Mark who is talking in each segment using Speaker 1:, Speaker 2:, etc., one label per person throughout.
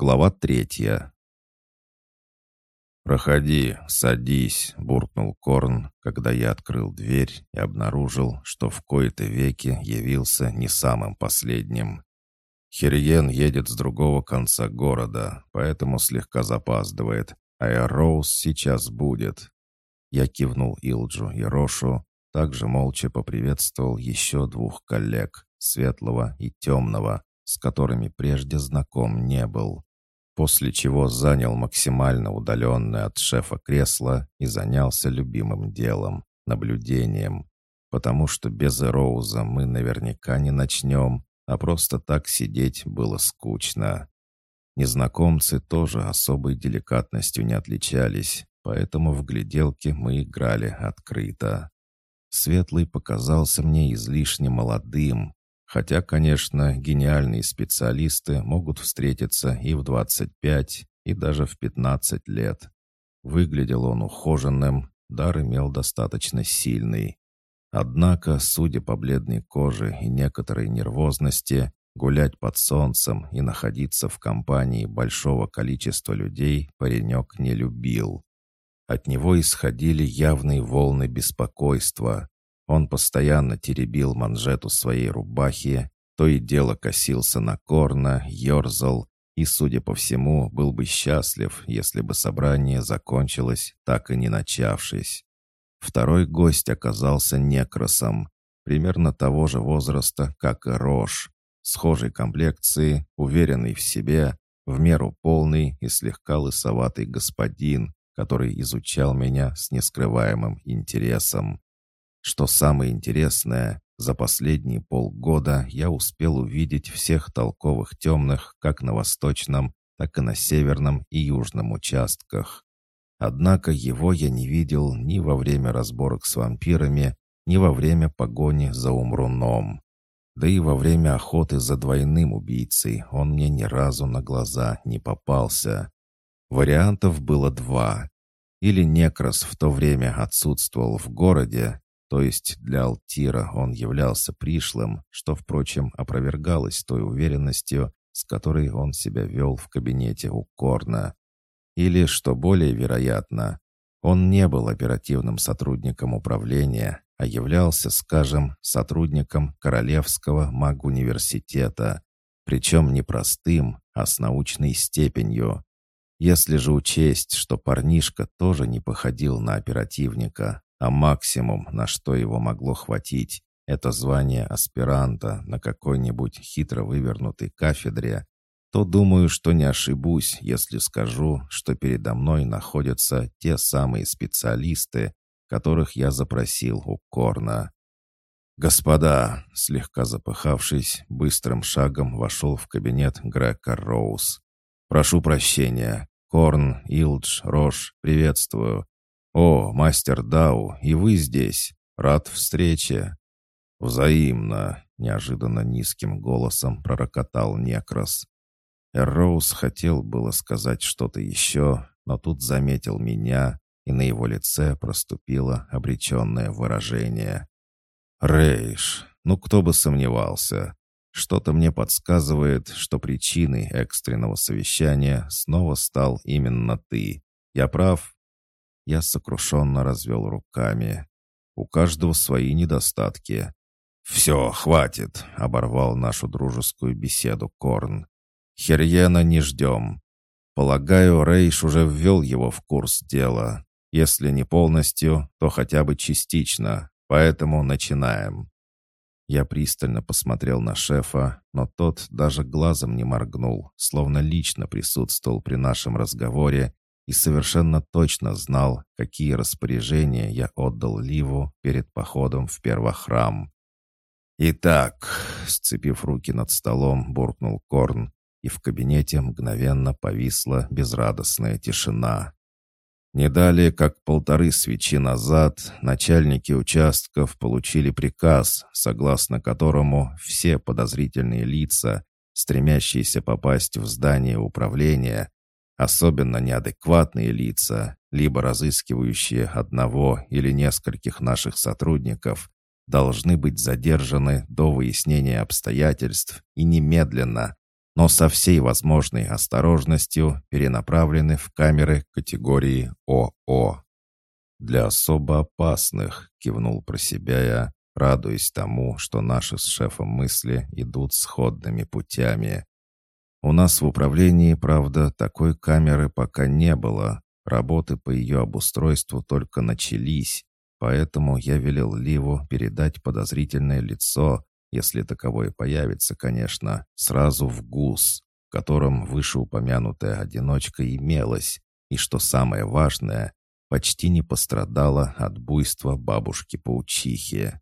Speaker 1: Глава третья. «Проходи, садись», — буркнул Корн, когда я открыл дверь и обнаружил, что в кои-то веки явился не самым последним. Хириен едет с другого конца города, поэтому слегка запаздывает, а Эроуз сейчас будет. Я кивнул Илджу и Рошу, также молча поприветствовал еще двух коллег, Светлого и Темного, с которыми прежде знаком не был после чего занял максимально удаленное от шефа кресло и занялся любимым делом — наблюдением. Потому что без Роуза мы наверняка не начнем, а просто так сидеть было скучно. Незнакомцы тоже особой деликатностью не отличались, поэтому в гляделке мы играли открыто. Светлый показался мне излишне молодым, Хотя, конечно, гениальные специалисты могут встретиться и в 25, и даже в 15 лет. Выглядел он ухоженным, дар имел достаточно сильный. Однако, судя по бледной коже и некоторой нервозности, гулять под солнцем и находиться в компании большого количества людей паренек не любил. От него исходили явные волны беспокойства, он постоянно теребил манжету своей рубахи, то и дело косился на корна, ерзал и, судя по всему, был бы счастлив, если бы собрание закончилось, так и не начавшись. Второй гость оказался некросом, примерно того же возраста, как и Рош, схожей комплекции, уверенный в себе, в меру полный и слегка лысоватый господин, который изучал меня с нескрываемым интересом. Что самое интересное, за последние полгода я успел увидеть всех толковых темных как на восточном, так и на северном и южном участках. Однако его я не видел ни во время разборок с вампирами, ни во время погони за Умруном. Да и во время охоты за двойным убийцей он мне ни разу на глаза не попался. Вариантов было два. Или Некрос в то время отсутствовал в городе, то есть для Алтира он являлся пришлым, что, впрочем, опровергалось той уверенностью, с которой он себя вел в кабинете у Корна. Или, что более вероятно, он не был оперативным сотрудником управления, а являлся, скажем, сотрудником Королевского маг-университета, причем не простым, а с научной степенью. Если же учесть, что парнишка тоже не походил на оперативника, а максимум, на что его могло хватить, это звание аспиранта на какой-нибудь хитро вывернутой кафедре, то думаю, что не ошибусь, если скажу, что передо мной находятся те самые специалисты, которых я запросил у Корна. «Господа!» — слегка запыхавшись, быстрым шагом вошел в кабинет Грека Роуз. «Прошу прощения. Корн, Илдж, Рош, приветствую. «О, мастер Дау, и вы здесь. Рад встрече». «Взаимно», — неожиданно низким голосом пророкотал Некрос. Эрроуз хотел было сказать что-то еще, но тут заметил меня, и на его лице проступило обреченное выражение. «Рейш, ну кто бы сомневался. Что-то мне подсказывает, что причиной экстренного совещания снова стал именно ты. Я прав?» Я сокрушенно развел руками. У каждого свои недостатки. «Все, хватит!» — оборвал нашу дружескую беседу Корн. «Херьена не ждем. Полагаю, Рейш уже ввел его в курс дела. Если не полностью, то хотя бы частично. Поэтому начинаем». Я пристально посмотрел на шефа, но тот даже глазом не моргнул, словно лично присутствовал при нашем разговоре и совершенно точно знал, какие распоряжения я отдал Ливу перед походом в первохрам. «Итак», — сцепив руки над столом, буркнул Корн, и в кабинете мгновенно повисла безрадостная тишина. Не далее, как полторы свечи назад, начальники участков получили приказ, согласно которому все подозрительные лица, стремящиеся попасть в здание управления, Особенно неадекватные лица, либо разыскивающие одного или нескольких наших сотрудников, должны быть задержаны до выяснения обстоятельств и немедленно, но со всей возможной осторожностью перенаправлены в камеры категории ОО. «Для особо опасных», — кивнул про себя я, радуясь тому, что наши с шефом мысли идут сходными путями. У нас в управлении, правда, такой камеры пока не было. Работы по ее обустройству только начались, поэтому я велел Ливу передать подозрительное лицо, если таковое появится, конечно, сразу в ГУС, в котором вышеупомянутая одиночка имелась, и, что самое важное, почти не пострадала от буйства бабушки-паучихи.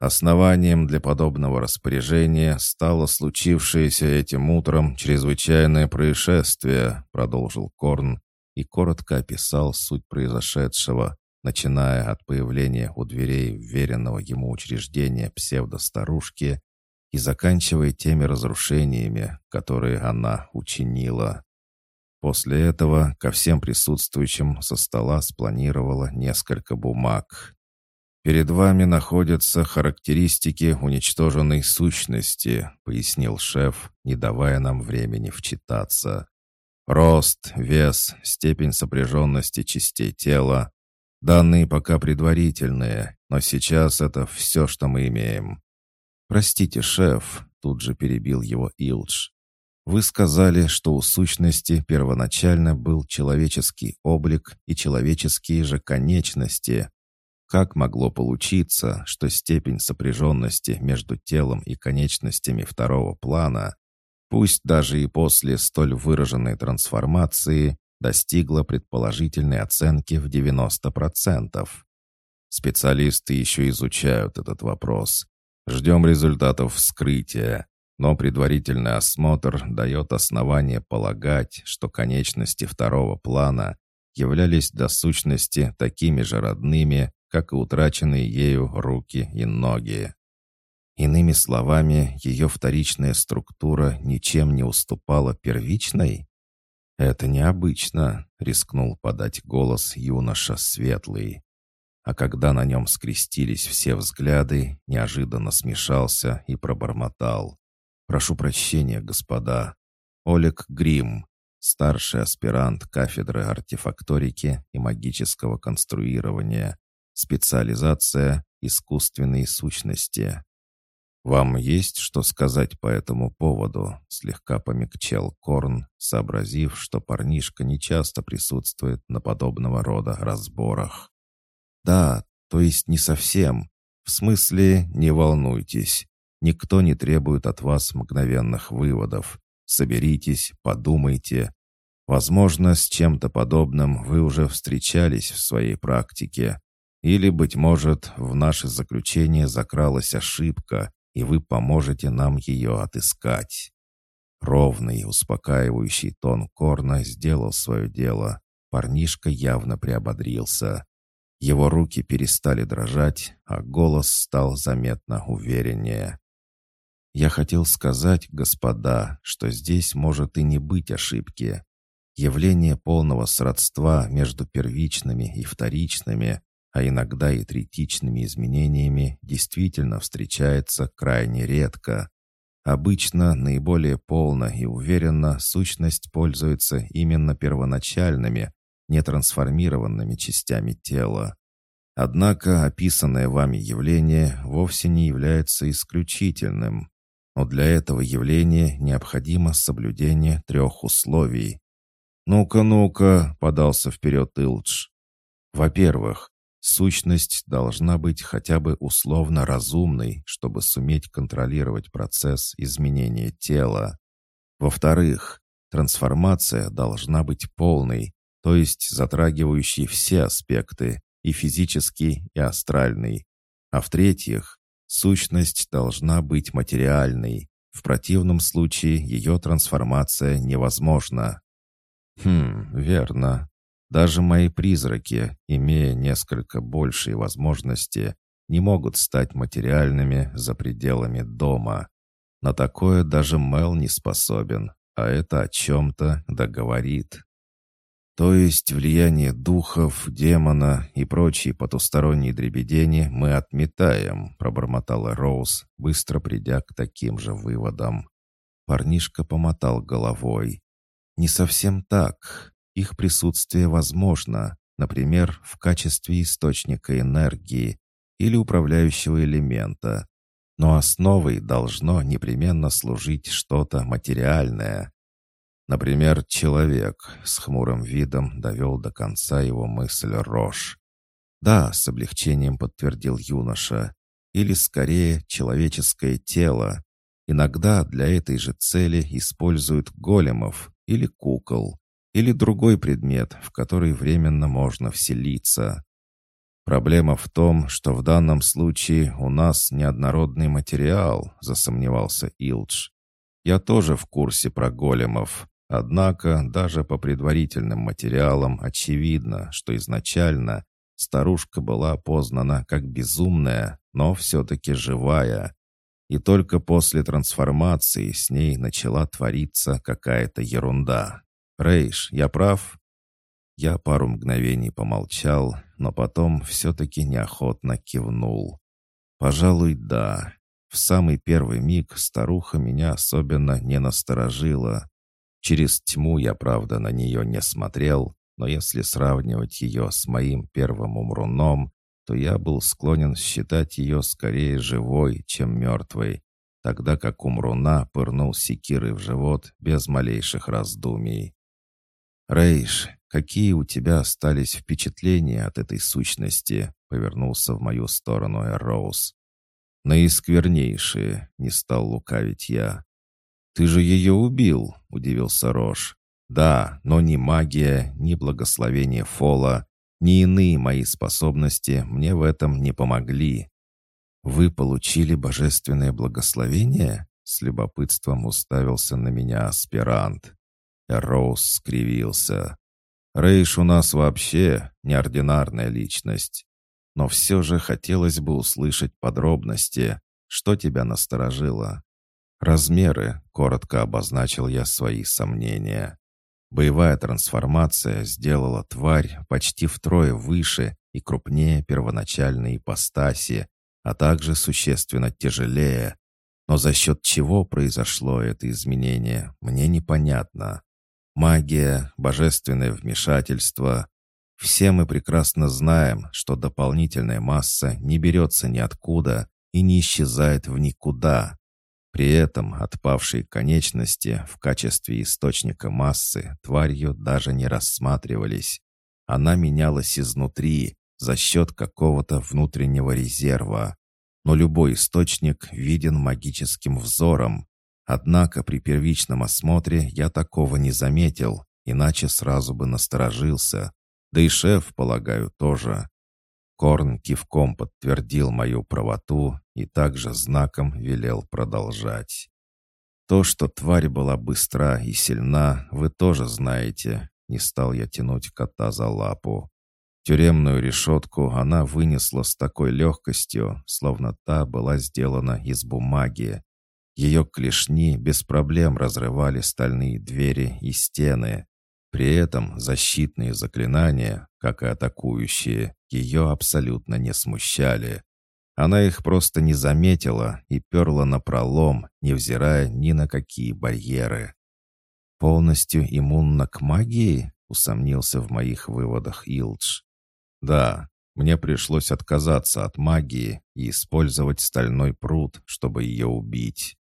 Speaker 1: Основанием для подобного распоряжения стало случившееся этим утром чрезвычайное происшествие, продолжил Корн и коротко описал суть произошедшего, начиная от появления у дверей веренного ему учреждения псевдостарушки и заканчивая теми разрушениями, которые она учинила. После этого ко всем присутствующим со стола спланировала несколько бумаг. «Перед вами находятся характеристики уничтоженной сущности», пояснил шеф, не давая нам времени вчитаться. «Рост, вес, степень сопряженности частей тела. Данные пока предварительные, но сейчас это все, что мы имеем». «Простите, шеф», — тут же перебил его Илдж. Вы сказали, что у сущности первоначально был человеческий облик и человеческие же конечности. Как могло получиться, что степень сопряженности между телом и конечностями второго плана, пусть даже и после столь выраженной трансформации, достигла предположительной оценки в 90%? Специалисты еще изучают этот вопрос. Ждем результатов вскрытия но предварительный осмотр дает основание полагать, что конечности второго плана являлись до сущности такими же родными, как и утраченные ею руки и ноги. Иными словами, ее вторичная структура ничем не уступала первичной? «Это необычно», — рискнул подать голос юноша Светлый. А когда на нем скрестились все взгляды, неожиданно смешался и пробормотал. «Прошу прощения, господа. Олег Грим, старший аспирант кафедры артефакторики и магического конструирования. Специализация «Искусственные сущности». «Вам есть что сказать по этому поводу?» — слегка помягчел Корн, сообразив, что парнишка нечасто присутствует на подобного рода разборах. «Да, то есть не совсем. В смысле, не волнуйтесь. Никто не требует от вас мгновенных выводов. Соберитесь, подумайте. Возможно, с чем-то подобным вы уже встречались в своей практике. Или, быть может, в наше заключение закралась ошибка, и вы поможете нам ее отыскать. Ровный, успокаивающий тон Корна сделал свое дело. Парнишка явно приободрился. Его руки перестали дрожать, а голос стал заметно увереннее. Я хотел сказать, господа, что здесь может и не быть ошибки. Явление полного сродства между первичными и вторичными, а иногда и третичными изменениями действительно встречается крайне редко. Обычно наиболее полно и уверенно сущность пользуется именно первоначальными, нетрансформированными частями тела. Однако описанное вами явление вовсе не является исключительным но для этого явления необходимо соблюдение трех условий. «Ну-ка, ну-ка», — подался вперед Илдж. «Во-первых, сущность должна быть хотя бы условно разумной, чтобы суметь контролировать процесс изменения тела. Во-вторых, трансформация должна быть полной, то есть затрагивающей все аспекты, и физический, и астральный. А в-третьих, Сущность должна быть материальной. В противном случае ее трансформация невозможна. Хм, верно. Даже мои призраки, имея несколько большие возможности, не могут стать материальными за пределами дома. На такое даже Мел не способен, а это о чем-то договорит. То есть влияние духов, демона и прочие потусторонние дребедени мы отметаем, пробормотала Роуз, быстро придя к таким же выводам. парнишка помотал головой. «Не совсем так. Их присутствие возможно, например, в качестве источника энергии или управляющего элемента. Но основой должно непременно служить что-то материальное. Например, человек с хмурым видом довел до конца его мысль Рош. «Да», — с облегчением подтвердил юноша, «или скорее человеческое тело. Иногда для этой же цели используют големов или кукол, или другой предмет, в который временно можно вселиться. Проблема в том, что в данном случае у нас неоднородный материал, засомневался Илдж. Я тоже в курсе про големов, однако даже по предварительным материалам очевидно, что изначально старушка была опознана как безумная, но все-таки живая. И только после трансформации с ней начала твориться какая-то ерунда. «Рейш, я прав?» Я пару мгновений помолчал, но потом все-таки неохотно кивнул. «Пожалуй, да. В самый первый миг старуха меня особенно не насторожила. Через тьму я, правда, на нее не смотрел, но если сравнивать ее с моим первым умруном, то я был склонен считать ее скорее живой, чем мертвой, тогда как умруна пырнул секирой в живот без малейших раздумий. «Рейш, какие у тебя остались впечатления от этой сущности?» — повернулся в мою сторону Эроуз. «Наисквернейшие», — не стал лукавить я. «Ты же ее убил», — удивился Рош. «Да, но ни магия, ни благословение Фола, ни иные мои способности мне в этом не помогли». «Вы получили божественное благословение?» С любопытством уставился на меня аспирант. Роуз скривился. «Рейш у нас вообще неординарная личность. Но все же хотелось бы услышать подробности. Что тебя насторожило?» «Размеры», — коротко обозначил я свои сомнения. Боевая трансформация сделала тварь почти втрое выше и крупнее первоначальной ипостаси, а также существенно тяжелее. Но за счет чего произошло это изменение, мне непонятно. Магия, божественное вмешательство. Все мы прекрасно знаем, что дополнительная масса не берется ниоткуда и не исчезает в никуда. При этом отпавшие конечности в качестве источника массы тварью даже не рассматривались. Она менялась изнутри, за счет какого-то внутреннего резерва. Но любой источник виден магическим взором, Однако при первичном осмотре я такого не заметил, иначе сразу бы насторожился. Да и шеф, полагаю, тоже. Корн кивком подтвердил мою правоту и также знаком велел продолжать. То, что тварь была быстра и сильна, вы тоже знаете. Не стал я тянуть кота за лапу. Тюремную решетку она вынесла с такой легкостью, словно та была сделана из бумаги. Ее клешни без проблем разрывали стальные двери и стены. При этом защитные заклинания, как и атакующие, ее абсолютно не смущали. Она их просто не заметила и перла на пролом, невзирая ни на какие барьеры. «Полностью иммунна к магии?» — усомнился в моих выводах Илдж. «Да, мне пришлось отказаться от магии и использовать стальной пруд, чтобы ее убить.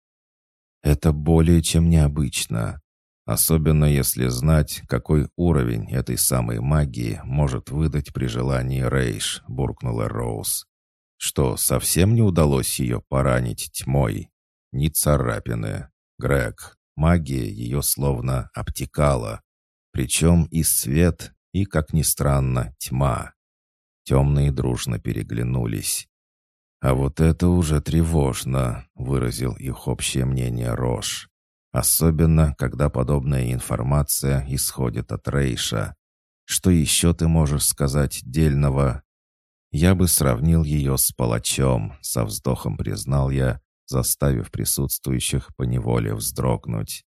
Speaker 1: Это более чем необычно. Особенно если знать, какой уровень этой самой магии может выдать при желании Рейш, буркнула Роуз. Что, совсем не удалось ее поранить тьмой? Ни царапины. Грег, магия ее словно обтекала. Причем и свет, и, как ни странно, тьма. Темные дружно переглянулись. «А вот это уже тревожно», — выразил их общее мнение Рош. «Особенно, когда подобная информация исходит от Рейша. Что еще ты можешь сказать дельного?» «Я бы сравнил ее с палачом», — со вздохом признал я, заставив присутствующих поневоле вздрогнуть.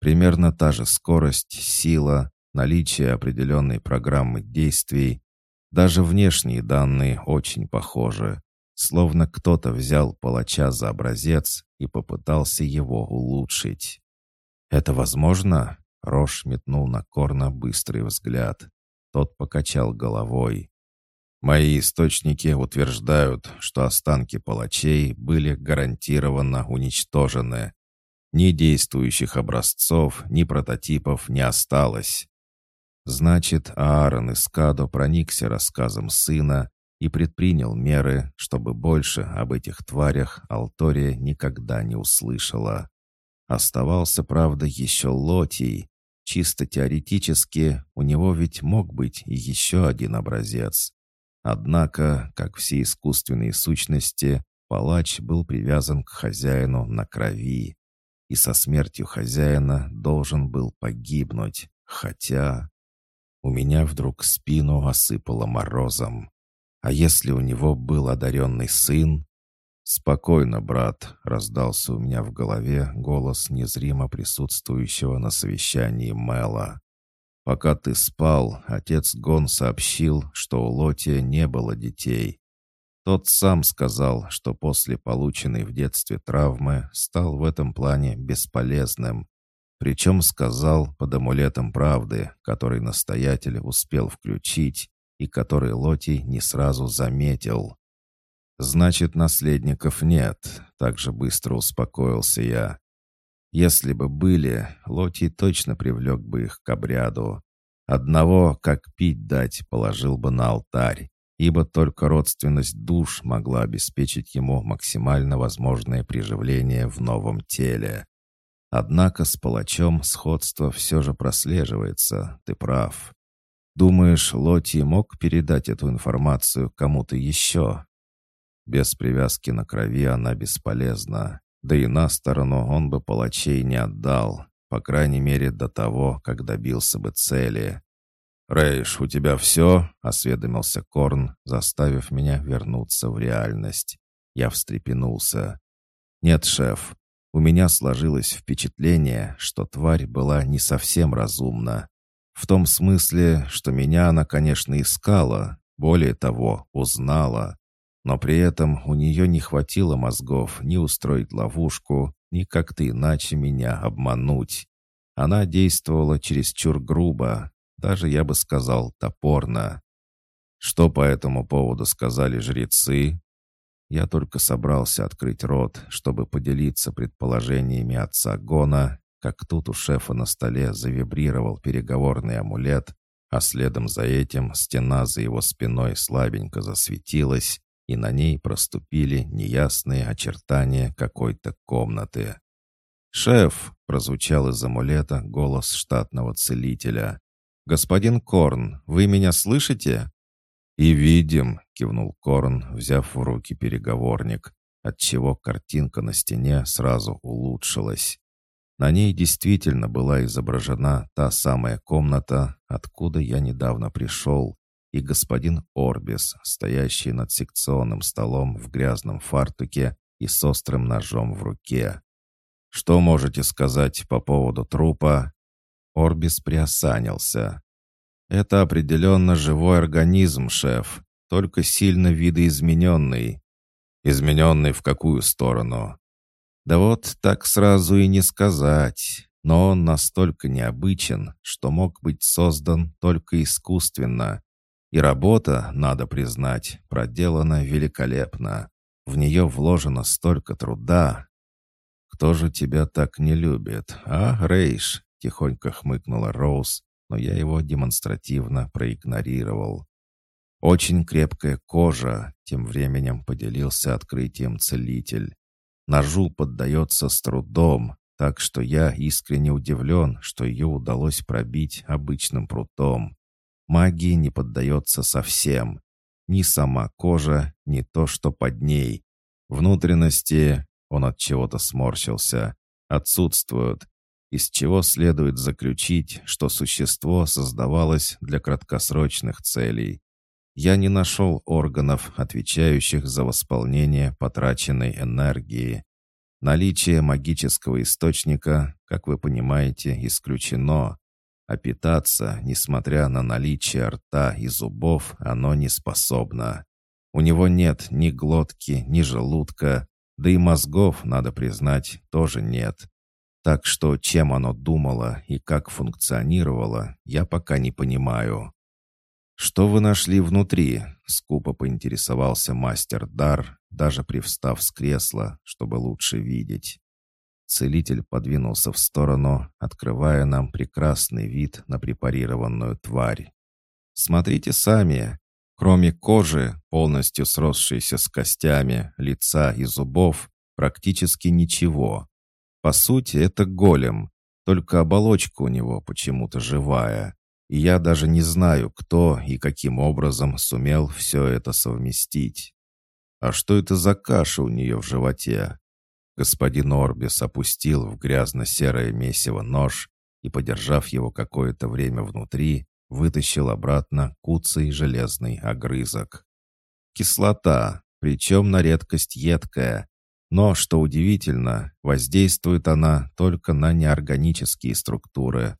Speaker 1: Примерно та же скорость, сила, наличие определенной программы действий. Даже внешние данные очень похожи словно кто-то взял палача за образец и попытался его улучшить. «Это возможно?» Рош метнул на Корна быстрый взгляд. Тот покачал головой. «Мои источники утверждают, что останки палачей были гарантированно уничтожены. Ни действующих образцов, ни прототипов не осталось. Значит, Аарон Искадо проникся рассказом сына и предпринял меры, чтобы больше об этих тварях Алтория никогда не услышала. Оставался, правда, еще Лотий. Чисто теоретически у него ведь мог быть еще один образец. Однако, как все искусственные сущности, палач был привязан к хозяину на крови. И со смертью хозяина должен был погибнуть. Хотя... У меня вдруг спину осыпало морозом. А если у него был одаренный сын, «Спокойно, брат», — раздался у меня в голове голос незримо присутствующего на совещании Мэла. «Пока ты спал, отец Гон сообщил, что у Лотия не было детей. Тот сам сказал, что после полученной в детстве травмы стал в этом плане бесполезным. Причем сказал под амулетом правды, который настоятель успел включить и который Лотий не сразу заметил. «Значит, наследников нет», — так же быстро успокоился я. «Если бы были, Лоти точно привлек бы их к обряду. Одного, как пить дать, положил бы на алтарь, ибо только родственность душ могла обеспечить ему максимально возможное приживление в новом теле. Однако с палачом сходство все же прослеживается, ты прав. Думаешь, Лоти мог передать эту информацию кому-то еще?» Без привязки на крови она бесполезна. Да и на сторону он бы палачей не отдал, по крайней мере до того, как добился бы цели. «Рейш, у тебя все?» — осведомился Корн, заставив меня вернуться в реальность. Я встрепенулся. «Нет, шеф, у меня сложилось впечатление, что тварь была не совсем разумна. В том смысле, что меня она, конечно, искала, более того, узнала. Но при этом у нее не хватило мозгов ни устроить ловушку, ни как-то иначе меня обмануть. Она действовала чересчур грубо, даже, я бы сказал, топорно. Что по этому поводу сказали жрецы? Я только собрался открыть рот, чтобы поделиться предположениями отца Гона, как тут у шефа на столе завибрировал переговорный амулет, а следом за этим стена за его спиной слабенько засветилась, и на ней проступили неясные очертания какой-то комнаты. «Шеф!» — прозвучал из амулета голос штатного целителя. «Господин Корн, вы меня слышите?» «И видим», — кивнул Корн, взяв в руки переговорник, отчего картинка на стене сразу улучшилась. На ней действительно была изображена та самая комната, откуда я недавно пришел, и господин Орбис, стоящий над секционным столом в грязном фартуке и с острым ножом в руке. «Что можете сказать по поводу трупа?» Орбис приосанился. «Это определенно живой организм, шеф, только сильно видоизмененный». «Измененный в какую сторону?» «Да вот так сразу и не сказать, но он настолько необычен, что мог быть создан только искусственно, и работа, надо признать, проделана великолепно. В нее вложено столько труда. «Кто же тебя так не любит, а, Рейш?» — тихонько хмыкнула Роуз, но я его демонстративно проигнорировал. «Очень крепкая кожа», — тем временем поделился открытием целитель. «Ножу поддается с трудом, так что я искренне удивлен, что ее удалось пробить обычным прутом. Магии не поддается совсем. Ни сама кожа, ни то, что под ней. Внутренности, он от чего-то сморщился, отсутствуют, из чего следует заключить, что существо создавалось для краткосрочных целей. Я не нашел органов, отвечающих за восполнение потраченной энергии. Наличие магического источника, как вы понимаете, исключено а питаться, несмотря на наличие рта и зубов, оно не способно. У него нет ни глотки, ни желудка, да и мозгов, надо признать, тоже нет. Так что чем оно думало и как функционировало, я пока не понимаю. «Что вы нашли внутри?» — скупо поинтересовался мастер Дар, даже привстав с кресла, чтобы лучше видеть. Целитель подвинулся в сторону, открывая нам прекрасный вид на препарированную тварь. «Смотрите сами. Кроме кожи, полностью сросшейся с костями, лица и зубов, практически ничего. По сути, это голем, только оболочка у него почему-то живая. И я даже не знаю, кто и каким образом сумел все это совместить. А что это за каша у нее в животе? Господин Орбис опустил в грязно-серое месиво нож и, подержав его какое-то время внутри, вытащил обратно куцый железный огрызок. Кислота, причем на редкость едкая, но, что удивительно, воздействует она только на неорганические структуры.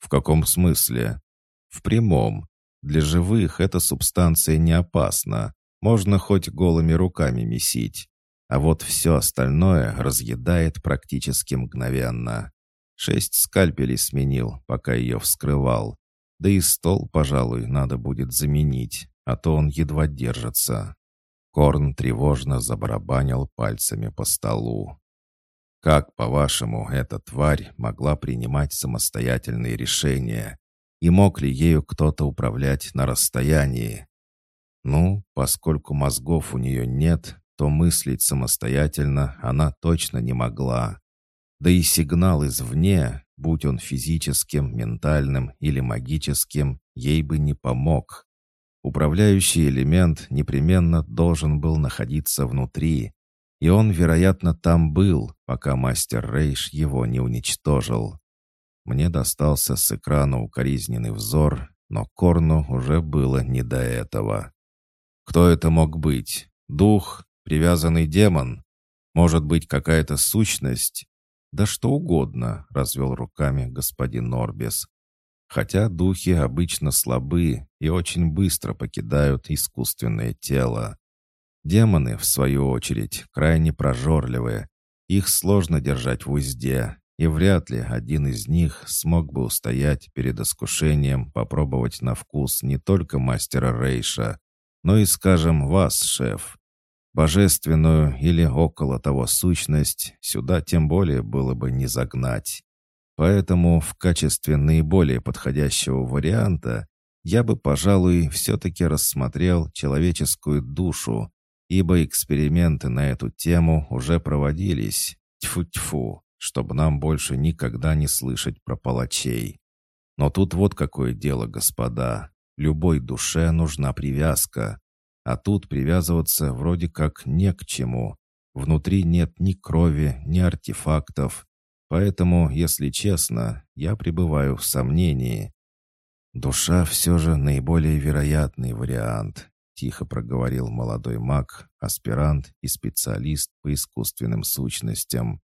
Speaker 1: В каком смысле? В прямом. Для живых эта субстанция не опасна. Можно хоть голыми руками месить. А вот все остальное разъедает практически мгновенно. Шесть скальпелей сменил, пока ее вскрывал. Да и стол, пожалуй, надо будет заменить, а то он едва держится. Корн тревожно забарабанил пальцами по столу. «Как, по-вашему, эта тварь могла принимать самостоятельные решения? И мог ли ею кто-то управлять на расстоянии?» «Ну, поскольку мозгов у нее нет, то мыслить самостоятельно она точно не могла. Да и сигнал извне, будь он физическим, ментальным или магическим, ей бы не помог. Управляющий элемент непременно должен был находиться внутри, и он, вероятно, там был, пока мастер Рейш его не уничтожил. Мне достался с экрана укоризненный взор, но Корну уже было не до этого. Кто это мог быть? Дух? Привязанный демон? Может быть, какая-то сущность? Да что угодно, развел руками господин Норбес, хотя духи обычно слабы и очень быстро покидают искусственное тело. Демоны, в свою очередь, крайне прожорливые. Их сложно держать в узде, и вряд ли один из них смог бы устоять перед искушением попробовать на вкус не только мастера Рейша, но и, скажем, вас, шеф. Божественную или около того сущность сюда тем более было бы не загнать. Поэтому в качестве наиболее подходящего варианта я бы, пожалуй, все-таки рассмотрел человеческую душу, ибо эксперименты на эту тему уже проводились. Тьфу-тьфу, чтобы нам больше никогда не слышать про палачей. Но тут вот какое дело, господа. Любой душе нужна привязка. А тут привязываться вроде как не к чему. Внутри нет ни крови, ни артефактов, Поэтому, если честно, я пребываю в сомнении. Душа все же наиболее вероятный вариант, тихо проговорил молодой маг, аспирант и специалист по искусственным сущностям.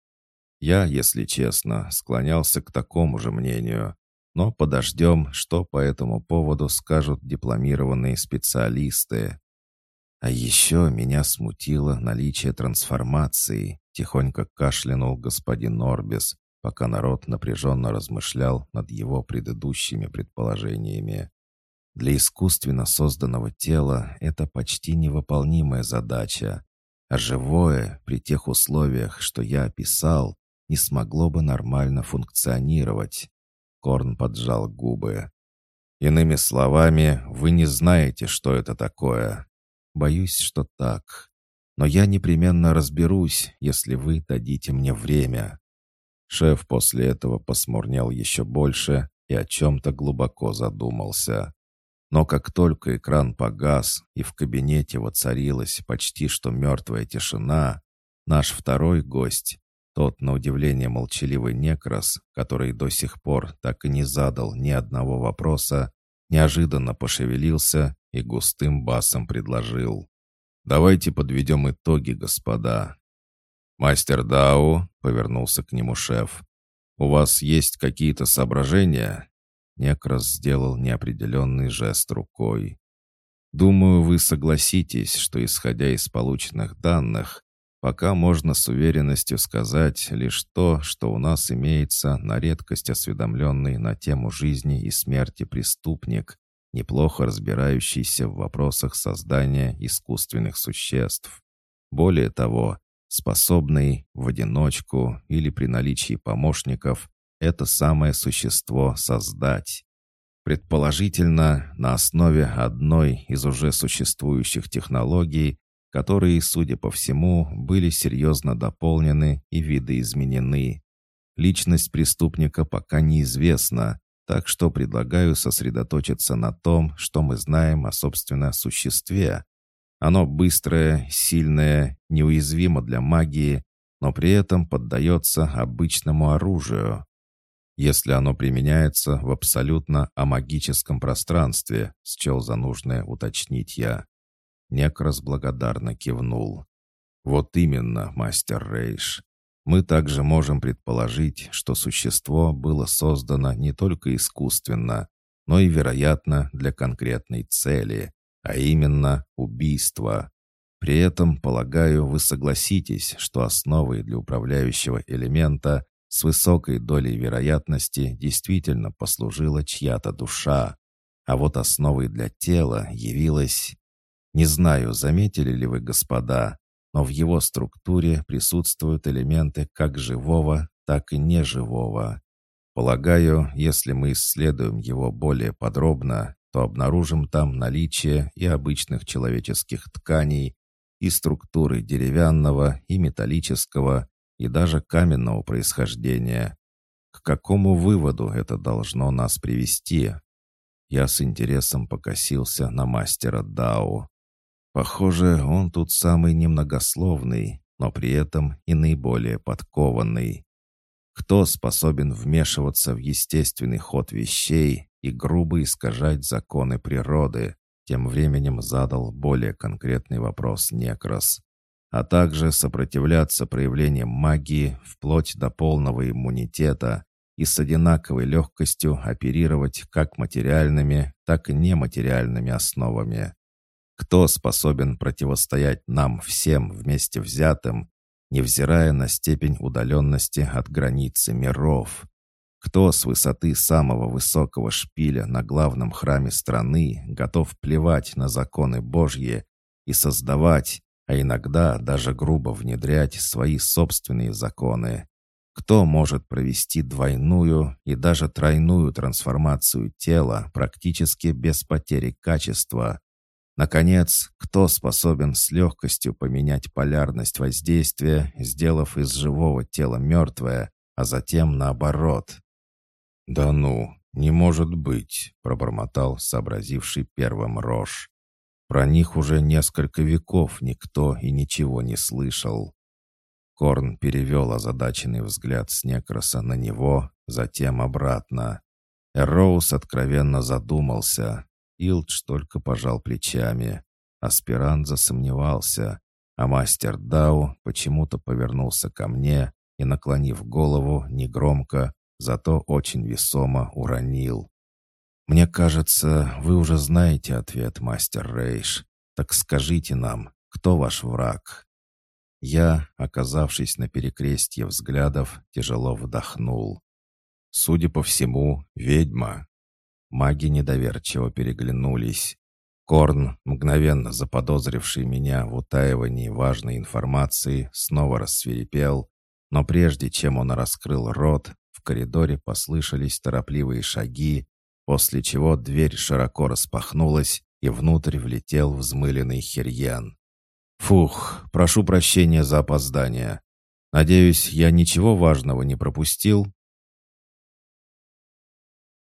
Speaker 1: Я, если честно, склонялся к такому же мнению, но подождем, что по этому поводу скажут дипломированные специалисты. А еще меня смутило наличие трансформации, Тихонько кашлянул господин Норбис, пока народ напряженно размышлял над его предыдущими предположениями. Для искусственно созданного тела это почти невыполнимая задача, а живое, при тех условиях, что я описал, не смогло бы нормально функционировать. Корн поджал губы. «Иными словами, вы не знаете, что это такое?» «Боюсь, что так но я непременно разберусь, если вы дадите мне время». Шеф после этого посмурнел еще больше и о чем-то глубоко задумался. Но как только экран погас и в кабинете воцарилась почти что мертвая тишина, наш второй гость, тот, на удивление, молчаливый некрас, который до сих пор так и не задал ни одного вопроса, неожиданно пошевелился и густым басом предложил. Давайте подведем итоги, господа. Мастер Дау, повернулся к нему шеф. У вас есть какие-то соображения? Некрас сделал неопределенный жест рукой. Думаю, вы согласитесь, что, исходя из полученных данных, Пока можно с уверенностью сказать лишь то, что у нас имеется на редкость осведомленный на тему жизни и смерти преступник, неплохо разбирающийся в вопросах создания искусственных существ. Более того, способный в одиночку или при наличии помощников это самое существо создать. Предположительно, на основе одной из уже существующих технологий, которые, судя по всему, были серьезно дополнены и видоизменены. Личность преступника пока неизвестна, так что предлагаю сосредоточиться на том, что мы знаем о собственном существе. Оно быстрое, сильное, неуязвимо для магии, но при этом поддается обычному оружию. Если оно применяется в абсолютно амагическом пространстве, счел за нужное уточнить я. Некрас благодарно кивнул. «Вот именно, мастер Рейш. Мы также можем предположить, что существо было создано не только искусственно, но и, вероятно, для конкретной цели, а именно убийства. При этом, полагаю, вы согласитесь, что основой для управляющего элемента с высокой долей вероятности действительно послужила чья-то душа, а вот основой для тела явилась не знаю, заметили ли вы, господа, но в его структуре присутствуют элементы как живого, так и неживого. Полагаю, если мы исследуем его более подробно, то обнаружим там наличие и обычных человеческих тканей, и структуры деревянного, и металлического, и даже каменного происхождения. К какому выводу это должно нас привести? Я с интересом покосился на мастера Дао. Похоже, он тут самый немногословный, но при этом и наиболее подкованный. Кто способен вмешиваться в естественный ход вещей и грубо искажать законы природы, тем временем задал более конкретный вопрос Некрос, а также сопротивляться проявлениям магии вплоть до полного иммунитета и с одинаковой легкостью оперировать как материальными, так и нематериальными основами. Кто способен противостоять нам всем вместе взятым, невзирая на степень удаленности от границы миров? Кто с высоты самого высокого шпиля на главном храме страны готов плевать на законы Божьи и создавать, а иногда даже грубо внедрять свои собственные законы? Кто может провести двойную и даже тройную трансформацию тела практически без потери качества? Наконец, кто способен с легкостью поменять полярность воздействия, сделав из живого тела мертвое, а затем наоборот? «Да ну, не может быть», — пробормотал сообразивший первым рожь. «Про них уже несколько веков никто и ничего не слышал». Корн перевел озадаченный взгляд с Некроса на него, затем обратно. Эроуз откровенно задумался, Илдж только пожал плечами. Аспирант засомневался, а мастер Дау почему-то повернулся ко мне и, наклонив голову, негромко, зато очень весомо уронил. «Мне кажется, вы уже знаете ответ, мастер Рейш. Так скажите нам, кто ваш враг?» Я, оказавшись на перекрестье взглядов, тяжело вдохнул. «Судя по всему, ведьма». Маги недоверчиво переглянулись. Корн, мгновенно заподозривший меня в утаивании важной информации, снова рассверепел, но прежде чем он раскрыл рот, в коридоре послышались торопливые шаги, после чего дверь широко распахнулась, и внутрь влетел взмыленный Хирьян. «Фух, прошу прощения за опоздание. Надеюсь, я ничего важного не пропустил?»